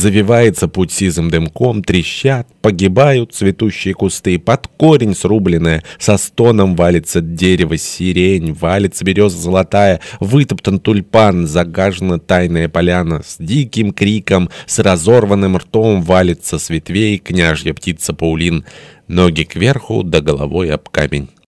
Завивается путь сизым дымком, трещат, погибают цветущие кусты, под корень срубленное, со стоном валится дерево сирень, валится береза золотая, вытоптан тульпан, загажена тайная поляна, с диким криком, с разорванным ртом валится с ветвей княжья птица Паулин, ноги кверху да головой об камень.